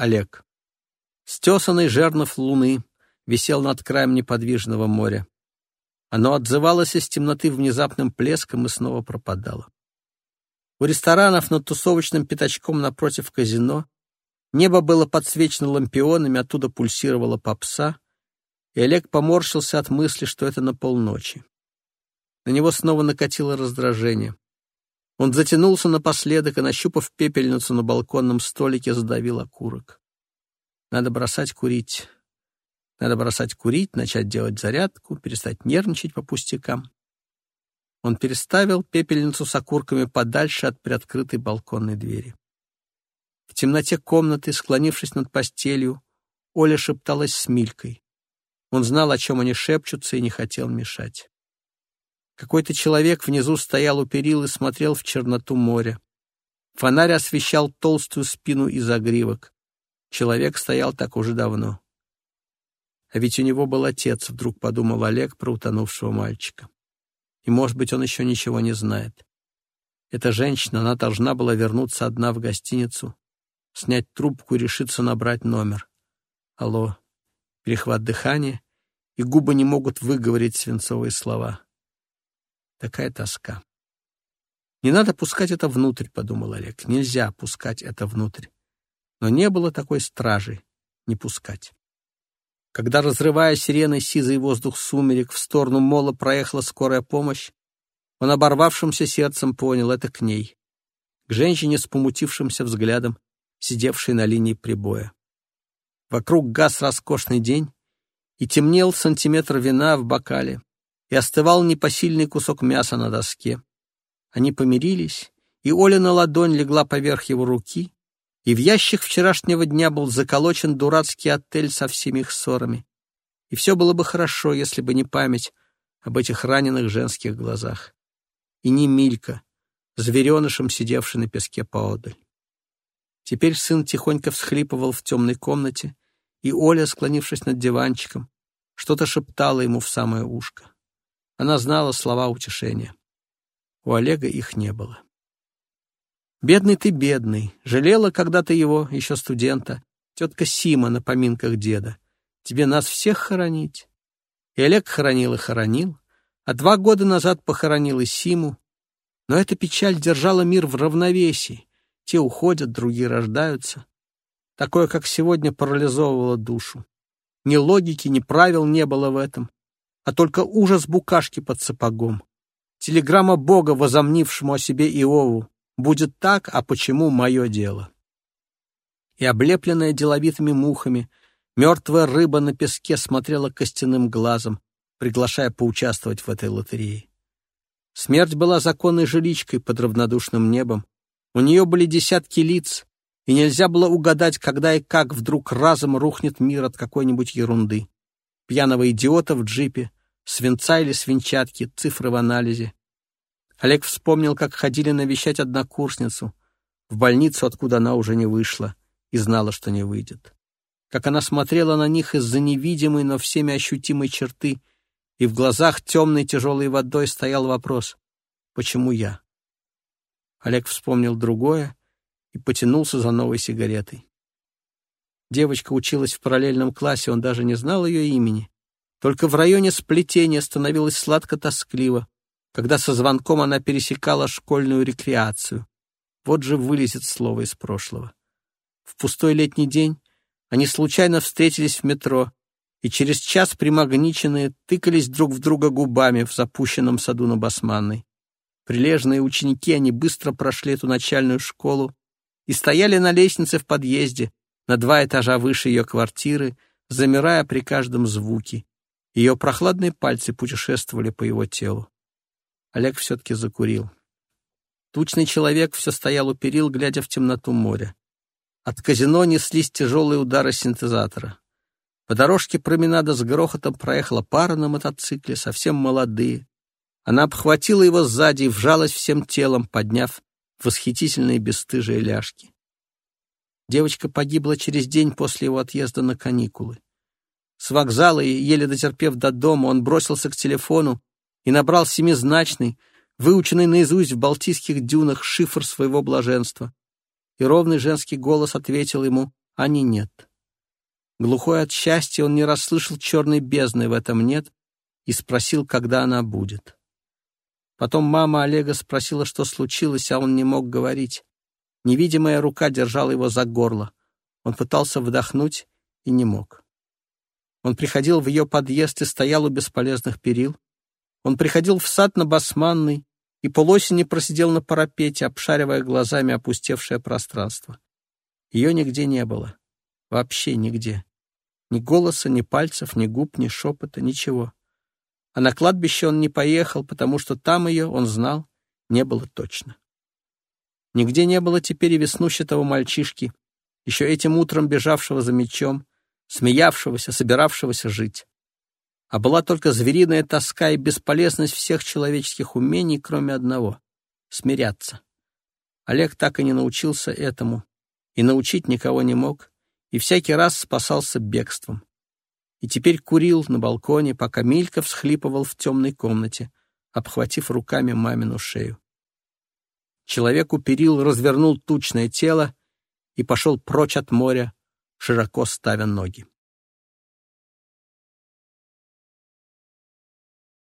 Олег. Стесанный жернов луны висел над краем неподвижного моря. Оно отзывалось из темноты внезапным плеском и снова пропадало. У ресторанов над тусовочным пятачком напротив казино небо было подсвечено лампионами, оттуда пульсировала попса, и Олег поморщился от мысли, что это на полночи. На него снова накатило раздражение. Он затянулся напоследок и, нащупав пепельницу на балконном столике, задавил окурок. Надо бросать курить. Надо бросать курить, начать делать зарядку, перестать нервничать по пустякам. Он переставил пепельницу с окурками подальше от приоткрытой балконной двери. В темноте комнаты, склонившись над постелью, Оля шепталась с Милькой. Он знал, о чем они шепчутся, и не хотел мешать. Какой-то человек внизу стоял у перил и смотрел в черноту моря. Фонарь освещал толстую спину и загривок. Человек стоял так уже давно. А ведь у него был отец, вдруг подумал Олег про утонувшего мальчика. И, может быть, он еще ничего не знает. Эта женщина, она должна была вернуться одна в гостиницу, снять трубку и решиться набрать номер. Алло. Перехват дыхания, и губы не могут выговорить свинцовые слова. Такая тоска. «Не надо пускать это внутрь», — подумал Олег. «Нельзя пускать это внутрь». Но не было такой стражи не пускать. Когда, разрывая сиреной сизый воздух сумерек, в сторону мола проехала скорая помощь, он оборвавшимся сердцем понял — это к ней, к женщине с помутившимся взглядом, сидевшей на линии прибоя. Вокруг газ роскошный день, и темнел сантиметр вина в бокале, и остывал непосильный кусок мяса на доске. Они помирились, и Оля на ладонь легла поверх его руки, и в ящик вчерашнего дня был заколочен дурацкий отель со всеми их ссорами. И все было бы хорошо, если бы не память об этих раненых женских глазах. И не Милька, зверенышем, сидевший на песке поодаль. Теперь сын тихонько всхлипывал в темной комнате, и Оля, склонившись над диванчиком, что-то шептала ему в самое ушко. Она знала слова утешения. У Олега их не было. Бедный ты, бедный. Жалела когда-то его, еще студента, тетка Сима на поминках деда. Тебе нас всех хоронить. И Олег хоронил и хоронил, а два года назад похоронил и Симу. Но эта печаль держала мир в равновесии. Те уходят, другие рождаются. Такое, как сегодня, парализовывало душу. Ни логики, ни правил не было в этом, а только ужас букашки под сапогом. Телеграмма Бога, возомнившему о себе Иову. Будет так, а почему мое дело? И облепленная деловитыми мухами, мертвая рыба на песке смотрела костяным глазом, приглашая поучаствовать в этой лотерее. Смерть была законной жиличкой под равнодушным небом. У нее были десятки лиц, и нельзя было угадать, когда и как вдруг разом рухнет мир от какой-нибудь ерунды. Пьяного идиота в джипе, свинца или свинчатки, цифры в анализе, Олег вспомнил, как ходили навещать однокурсницу, в больницу, откуда она уже не вышла, и знала, что не выйдет. Как она смотрела на них из-за невидимой, но всеми ощутимой черты, и в глазах темной тяжелой водой стоял вопрос «Почему я?». Олег вспомнил другое и потянулся за новой сигаретой. Девочка училась в параллельном классе, он даже не знал ее имени. Только в районе сплетения становилось сладко-тоскливо, когда со звонком она пересекала школьную рекреацию. Вот же вылезет слово из прошлого. В пустой летний день они случайно встретились в метро и через час примагниченные тыкались друг в друга губами в запущенном саду на Басманной. Прилежные ученики, они быстро прошли эту начальную школу и стояли на лестнице в подъезде, на два этажа выше ее квартиры, замирая при каждом звуке. Ее прохладные пальцы путешествовали по его телу. Олег все-таки закурил. Тучный человек все стоял у перил, глядя в темноту моря. От казино неслись тяжелые удары синтезатора. По дорожке променада с грохотом проехала пара на мотоцикле, совсем молодые. Она обхватила его сзади и вжалась всем телом, подняв восхитительные бесстыжие ляжки. Девочка погибла через день после его отъезда на каникулы. С вокзала, еле дотерпев до дома, он бросился к телефону и набрал семизначный, выученный наизусть в Балтийских дюнах шифр своего блаженства. И ровный женский голос ответил ему Ани нет. Глухой от счастья, он не расслышал черной бездны в этом «нет» и спросил, когда она будет. Потом мама Олега спросила, что случилось, а он не мог говорить. Невидимая рука держала его за горло. Он пытался вдохнуть и не мог. Он приходил в ее подъезд и стоял у бесполезных перил. Он приходил в сад на Басманной и полосени просидел на парапете, обшаривая глазами опустевшее пространство. Ее нигде не было. Вообще нигде. Ни голоса, ни пальцев, ни губ, ни шепота, ничего. А на кладбище он не поехал, потому что там ее, он знал, не было точно. Нигде не было теперь и веснущатого мальчишки, еще этим утром бежавшего за мечом, смеявшегося, собиравшегося жить. А была только звериная тоска и бесполезность всех человеческих умений, кроме одного — смиряться. Олег так и не научился этому, и научить никого не мог, и всякий раз спасался бегством. И теперь курил на балконе, пока Милька всхлипывал в темной комнате, обхватив руками мамину шею. Человек у перил развернул тучное тело и пошел прочь от моря, широко ставя ноги.